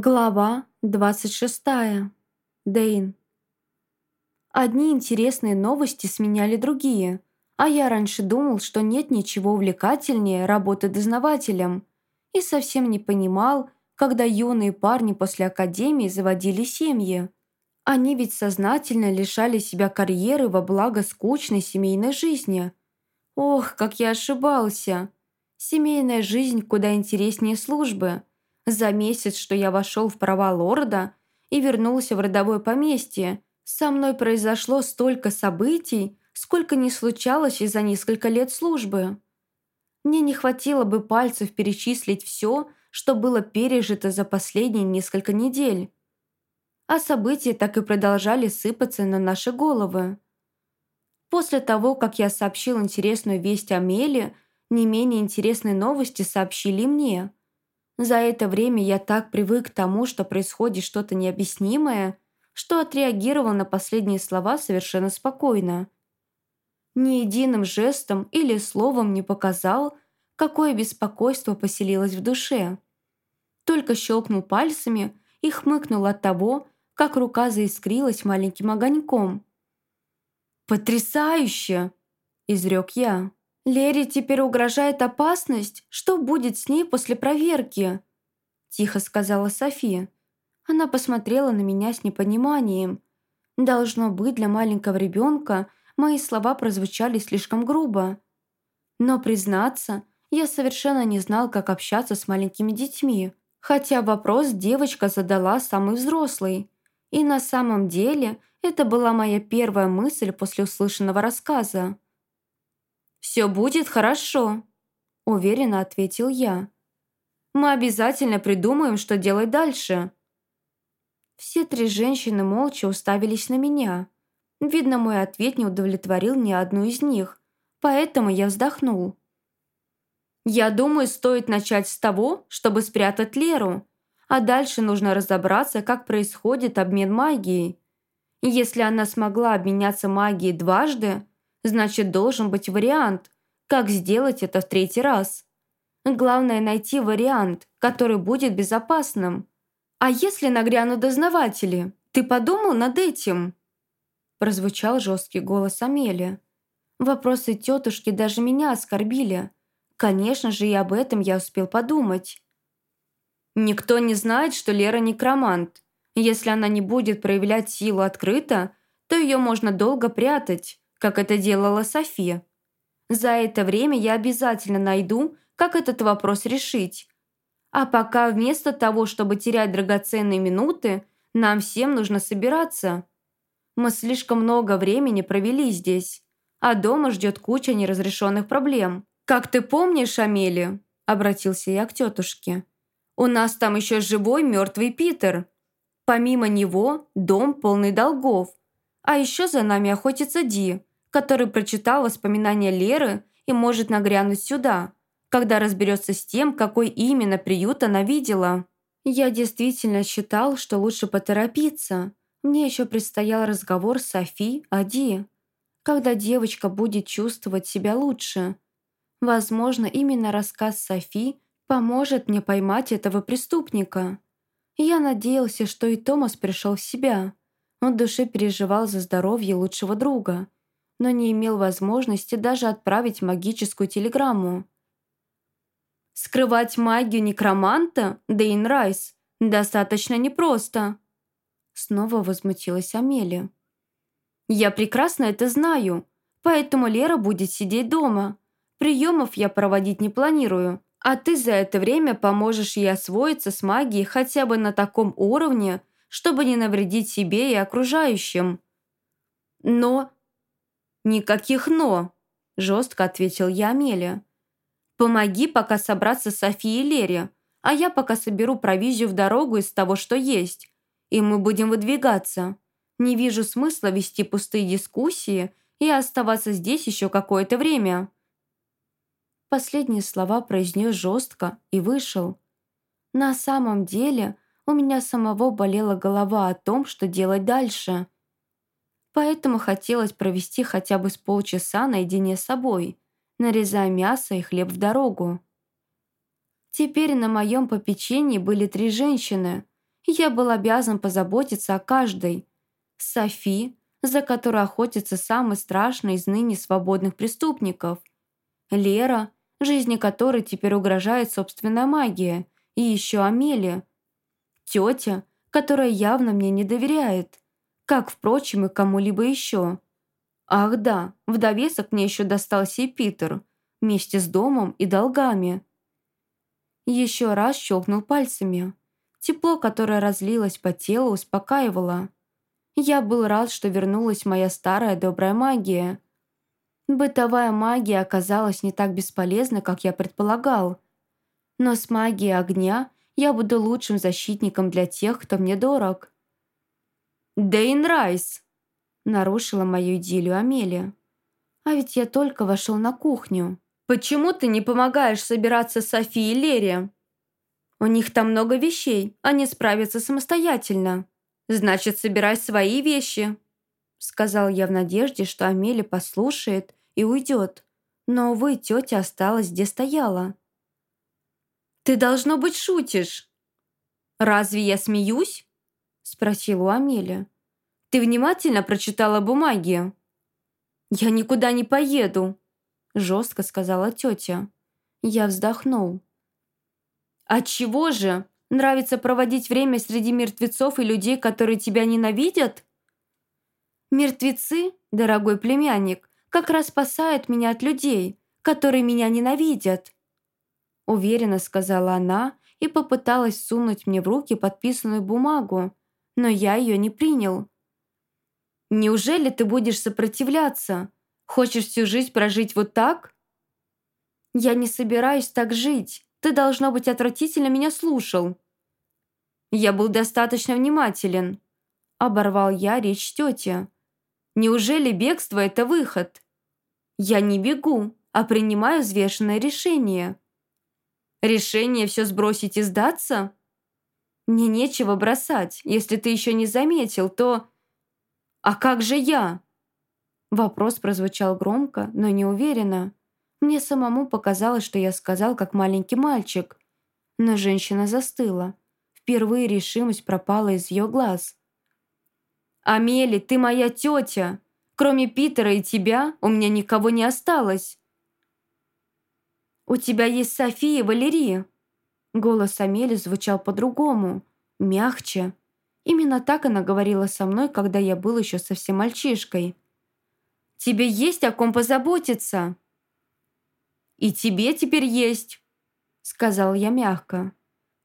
Глава 26. Дейн. Одни интересные новости сменяли другие, а я раньше думал, что нет ничего увлекательнее работы дознавателем и совсем не понимал, когда юные парни после академии заводили семьи. Они ведь сознательно лишали себя карьеры во благо скучной семейной жизни. Ох, как я ошибался! Семейная жизнь куда интереснее службы – за месяц, что я вошел в права лорда и вернулся в родовое поместье, со мной произошло столько событий, сколько не случалось и за несколько лет службы. Мне не хватило бы пальцев перечислить все, что было пережито за последние несколько недель. А события так и продолжали сыпаться на наши головы. После того, как я сообщил интересную весть о Меле, не менее интересные новости сообщили мне – за это время я так привык к тому, что происходит что-то необъяснимое, что отреагировал на последние слова совершенно спокойно. Ни единым жестом или словом не показал, какое беспокойство поселилось в душе. Только щелкнул пальцами и хмыкнул от того, как рука заискрилась маленьким огоньком. «Потрясающе!» – изрек я. «Лере теперь угрожает опасность? Что будет с ней после проверки?» Тихо сказала София. Она посмотрела на меня с непониманием. Должно быть, для маленького ребенка мои слова прозвучали слишком грубо. Но, признаться, я совершенно не знал, как общаться с маленькими детьми. Хотя вопрос девочка задала самый взрослый. И на самом деле это была моя первая мысль после услышанного рассказа. «Все будет хорошо», – уверенно ответил я. «Мы обязательно придумаем, что делать дальше». Все три женщины молча уставились на меня. Видно, мой ответ не удовлетворил ни одну из них, поэтому я вздохнул. «Я думаю, стоит начать с того, чтобы спрятать Леру, а дальше нужно разобраться, как происходит обмен магией. Если она смогла обменяться магией дважды, Значит, должен быть вариант, как сделать это в третий раз. Главное найти вариант, который будет безопасным. А если нагрянут дознаватели? Ты подумал над этим? Прозвучал жесткий голос Амели. Вопросы тетушки даже меня оскорбили. Конечно же, и об этом я успел подумать. Никто не знает, что Лера некромант. Если она не будет проявлять силу открыто, то ее можно долго прятать как это делала София. За это время я обязательно найду, как этот вопрос решить. А пока вместо того, чтобы терять драгоценные минуты, нам всем нужно собираться. Мы слишком много времени провели здесь, а дома ждет куча неразрешенных проблем. «Как ты помнишь, Амели?» – обратился я к тетушке. «У нас там еще живой мертвый Питер. Помимо него дом полный долгов. А еще за нами охотится Ди который прочитал воспоминания Леры и может нагрянуть сюда, когда разберется с тем, какой именно приют она видела. Я действительно считал, что лучше поторопиться. Мне еще предстоял разговор с Софи о Ди. Когда девочка будет чувствовать себя лучше. Возможно, именно рассказ Софи поможет мне поймать этого преступника. Я надеялся, что и Томас пришел в себя. Он в душе переживал за здоровье лучшего друга – но не имел возможности даже отправить магическую телеграмму. «Скрывать магию некроманта, Дейн Райс, достаточно непросто», снова возмутилась Амелия. «Я прекрасно это знаю, поэтому Лера будет сидеть дома. Приемов я проводить не планирую, а ты за это время поможешь ей освоиться с магией хотя бы на таком уровне, чтобы не навредить себе и окружающим. Но «Никаких «но», – жестко ответил я Амелия. «Помоги пока собраться Софии и Лере, а я пока соберу провизию в дорогу из того, что есть, и мы будем выдвигаться. Не вижу смысла вести пустые дискуссии и оставаться здесь еще какое-то время». Последние слова произнес жестко и вышел. На самом деле у меня самого болела голова о том, что делать дальше – Поэтому хотелось провести хотя бы с полчаса наедине с собой, нарезая мясо и хлеб в дорогу. Теперь на моем попечении были три женщины, Я был обязан позаботиться о каждой. Софи, за которой охотится самый страшный из ныне свободных преступников. Лера, жизни которой теперь угрожает собственная магия. И еще Амелия. Тетя, которая явно мне не доверяет. Как, впрочем, и кому-либо еще. Ах да, в довесок мне еще достался и Питер. Вместе с домом и долгами. Еще раз щелкнул пальцами. Тепло, которое разлилось по телу, успокаивало. Я был рад, что вернулась моя старая добрая магия. Бытовая магия оказалась не так бесполезна, как я предполагал. Но с магией огня я буду лучшим защитником для тех, кто мне дорог. «Дейн Райс!» – нарушила мою идиллию Амелия. А ведь я только вошел на кухню. «Почему ты не помогаешь собираться Софии и Лере?» «У них там много вещей, они справятся самостоятельно». «Значит, собирай свои вещи», — сказал я в надежде, что Амели послушает и уйдет. Но, увы, тетя осталась, где стояла. «Ты, должно быть, шутишь!» «Разве я смеюсь?» — спросила у Амели. «Ты внимательно прочитала бумаги?» «Я никуда не поеду», — жестко сказала тетя. Я вздохнул. «А чего же? Нравится проводить время среди мертвецов и людей, которые тебя ненавидят?» «Мертвецы, дорогой племянник, как раз спасают меня от людей, которые меня ненавидят», уверенно сказала она и попыталась сунуть мне в руки подписанную бумагу, но я ее не принял. «Неужели ты будешь сопротивляться? Хочешь всю жизнь прожить вот так?» «Я не собираюсь так жить. Ты, должно быть, отвратительно меня слушал». «Я был достаточно внимателен», — оборвал я речь тети. «Неужели бегство — это выход?» «Я не бегу, а принимаю взвешенное решение». «Решение все сбросить и сдаться?» «Мне нечего бросать. Если ты еще не заметил, то...» «А как же я?» Вопрос прозвучал громко, но неуверенно. Мне самому показалось, что я сказал, как маленький мальчик. Но женщина застыла. Впервые решимость пропала из ее глаз. «Амели, ты моя тетя! Кроме Питера и тебя у меня никого не осталось!» «У тебя есть София и Валерия!» Голос Амели звучал по-другому, мягче. Именно так она говорила со мной, когда я был еще совсем мальчишкой. «Тебе есть о ком позаботиться!» «И тебе теперь есть», — сказал я мягко.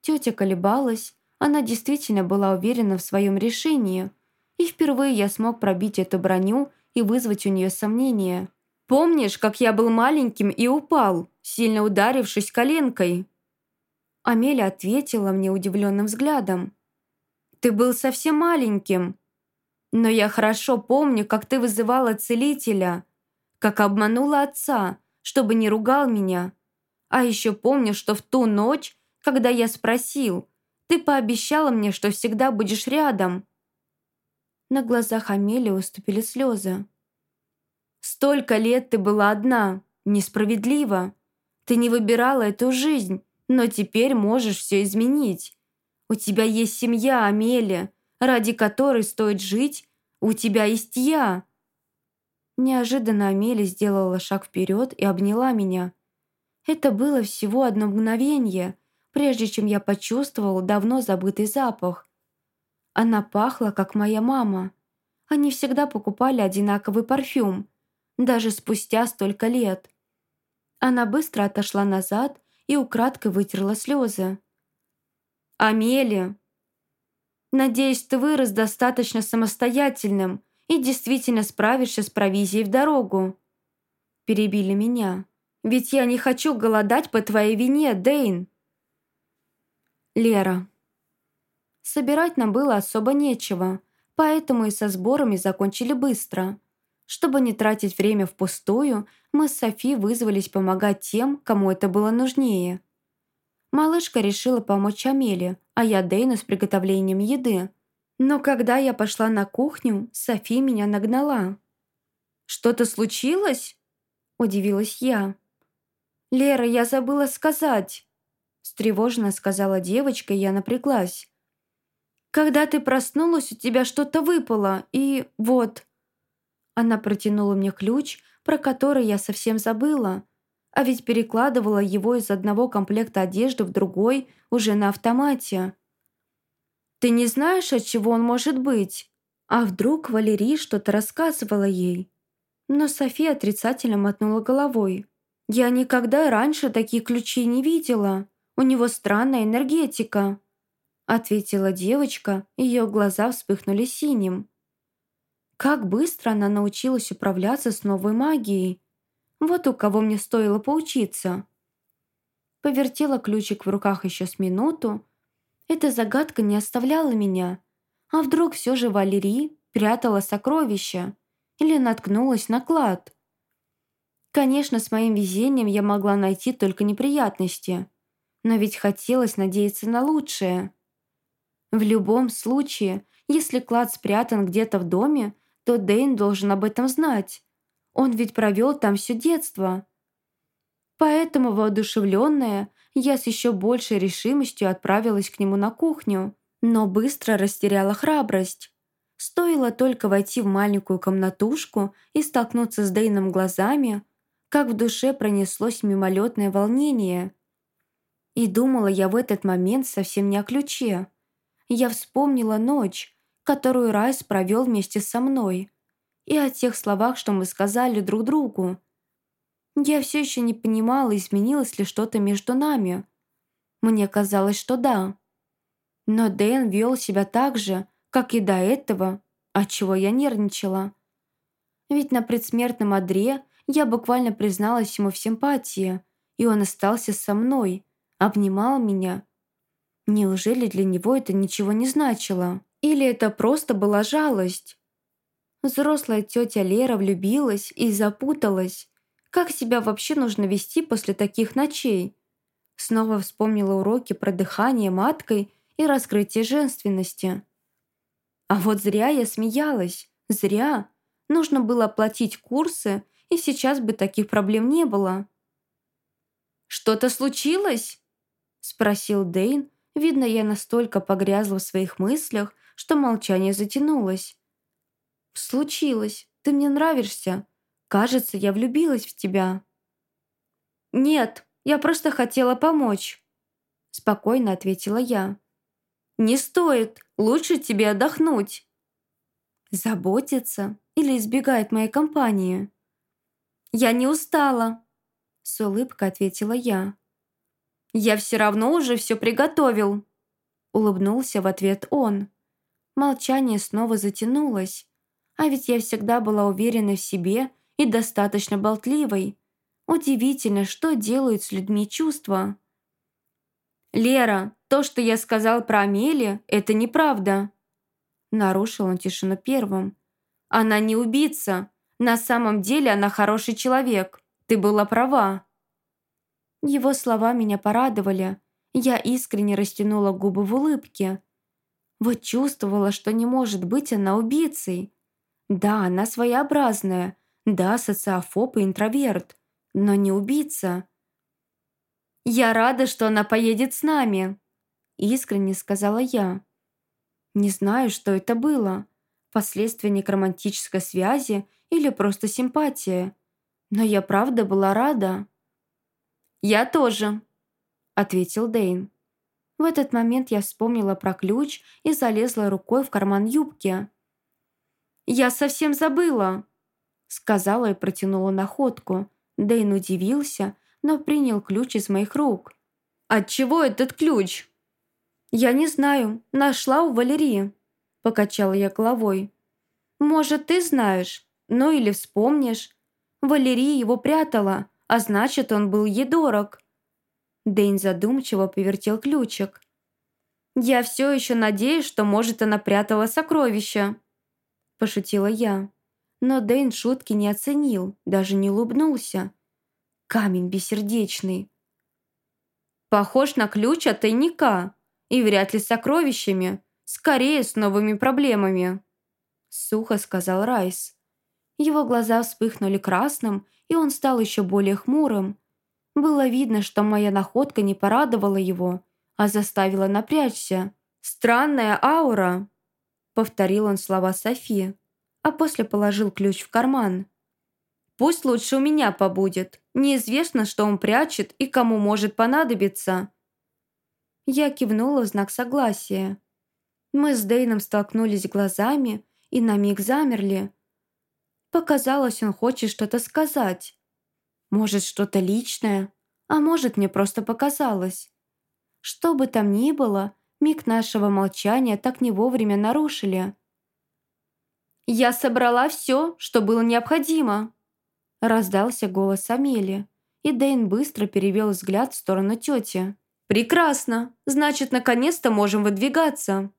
Тетя колебалась, она действительно была уверена в своем решении, и впервые я смог пробить эту броню и вызвать у нее сомнения. «Помнишь, как я был маленьким и упал, сильно ударившись коленкой?» Амеля ответила мне удивленным взглядом. «Ты был совсем маленьким. Но я хорошо помню, как ты вызывала целителя, как обманула отца, чтобы не ругал меня. А еще помню, что в ту ночь, когда я спросил, ты пообещала мне, что всегда будешь рядом. На глазах Амелии уступили слезы. «Столько лет ты была одна. Несправедливо. Ты не выбирала эту жизнь, но теперь можешь все изменить. У тебя есть семья, Амелия, ради которой стоит жить. У тебя есть я. Неожиданно Амели сделала шаг вперед и обняла меня. Это было всего одно мгновение, прежде чем я почувствовал давно забытый запах. Она пахла, как моя мама. Они всегда покупали одинаковый парфюм, даже спустя столько лет. Она быстро отошла назад и украдкой вытерла слезы. «Амели, надеюсь, ты вырос достаточно самостоятельным, и действительно справишься с провизией в дорогу. Перебили меня. Ведь я не хочу голодать по твоей вине, Дейн. Лера. Собирать нам было особо нечего, поэтому и со сборами закончили быстро. Чтобы не тратить время впустую, мы с Софи вызвались помогать тем, кому это было нужнее. Малышка решила помочь Амеле, а я Дейну с приготовлением еды – но когда я пошла на кухню, Софи меня нагнала. «Что-то случилось?» – удивилась я. «Лера, я забыла сказать!» – встревоженно сказала девочка, и я напряглась. Когда ты проснулась, у тебя что-то выпало, и вот...» Она протянула мне ключ, про который я совсем забыла, а ведь перекладывала его из одного комплекта одежды в другой уже на автомате. «Ты не знаешь, от чего он может быть?» А вдруг Валерий что-то рассказывала ей? Но София отрицательно мотнула головой. «Я никогда раньше такие ключи не видела. У него странная энергетика», ответила девочка, ее глаза вспыхнули синим. Как быстро она научилась управляться с новой магией. Вот у кого мне стоило поучиться. Повертела ключик в руках еще с минуту. Эта загадка не оставляла меня. А вдруг все же Валерий прятала сокровища или наткнулась на клад? Конечно, с моим везением я могла найти только неприятности. Но ведь хотелось надеяться на лучшее. В любом случае, если клад спрятан где-то в доме, то Дэйн должен об этом знать. Он ведь провел там все детство. Поэтому, воодушевленная, я с еще большей решимостью отправилась к нему на кухню, но быстро растеряла храбрость. Стоило только войти в маленькую комнатушку и столкнуться с Дейном глазами, как в душе пронеслось мимолетное волнение. И думала я в этот момент совсем не о ключе. Я вспомнила ночь, которую Райс провел вместе со мной, и о тех словах, что мы сказали друг другу. Я все еще не понимала, изменилось ли что-то между нами. Мне казалось, что да. Но Дэн вел себя так же, как и до этого, отчего я нервничала. Ведь на предсмертном одре я буквально призналась ему в симпатии, и он остался со мной, обнимал меня. Неужели для него это ничего не значило? Или это просто была жалость? Взрослая тетя Лера влюбилась и запуталась. Как себя вообще нужно вести после таких ночей? Снова вспомнила уроки про дыхание маткой и раскрытие женственности. А вот зря я смеялась. Зря. Нужно было оплатить курсы, и сейчас бы таких проблем не было. «Что-то случилось?» – спросил Дейн. Видно, я настолько погрязла в своих мыслях, что молчание затянулось. «Случилось. Ты мне нравишься. Кажется, я влюбилась в тебя». «Нет, я просто хотела помочь», — спокойно ответила я. «Не стоит. Лучше тебе отдохнуть». «Заботится или избегает моей компании?» «Я не устала», — с улыбкой ответила я. «Я все равно уже все приготовил», — улыбнулся в ответ он. Молчание снова затянулось. А ведь я всегда была уверена в себе и достаточно болтливой. Удивительно, что делают с людьми чувства. «Лера, то, что я сказал про Амели, это неправда». Нарушил он тишину первым. «Она не убийца. На самом деле она хороший человек. Ты была права». Его слова меня порадовали. Я искренне растянула губы в улыбке. Вот чувствовала, что не может быть она убийцей. Да, она своеобразная. Да, социофоб и интроверт. Но не убийца. «Я рада, что она поедет с нами», — искренне сказала я. Не знаю, что это было. Последствия некромантической связи или просто симпатия. Но я правда была рада. «Я тоже», — ответил Дейн. В этот момент я вспомнила про ключ и залезла рукой в карман юбки. «Я совсем забыла», — сказала и протянула находку. Дэйн удивился, но принял ключ из моих рук. «От чего этот ключ?» «Я не знаю. Нашла у Валерии», — покачала я головой. «Может, ты знаешь? Ну или вспомнишь. Валерия его прятала, а значит, он был ей дорог». Дэйн задумчиво повертел ключик. «Я все еще надеюсь, что, может, она прятала сокровища», – пошутила я. Но Дэйн шутки не оценил, даже не улыбнулся. Камень бессердечный. «Похож на ключ от тайника, и вряд ли с сокровищами, скорее с новыми проблемами», – сухо сказал Райс. Его глаза вспыхнули красным, и он стал еще более хмурым. Было видно, что моя находка не порадовала его, а заставила напрячься. «Странная аура», — повторил он слова Софи, а после положил ключ в карман. «Пусть лучше у меня побудет. Неизвестно, что он прячет и кому может понадобиться». Я кивнула в знак согласия. Мы с Дейном столкнулись глазами и на миг замерли. Показалось, он хочет что-то сказать. Может, что-то личное, а может, мне просто показалось. Что бы там ни было, миг нашего молчания так не вовремя нарушили. «Я собрала все, что было необходимо», — раздался голос Амели, и Дэйн быстро перевел взгляд в сторону тети. «Прекрасно! Значит, наконец-то можем выдвигаться!»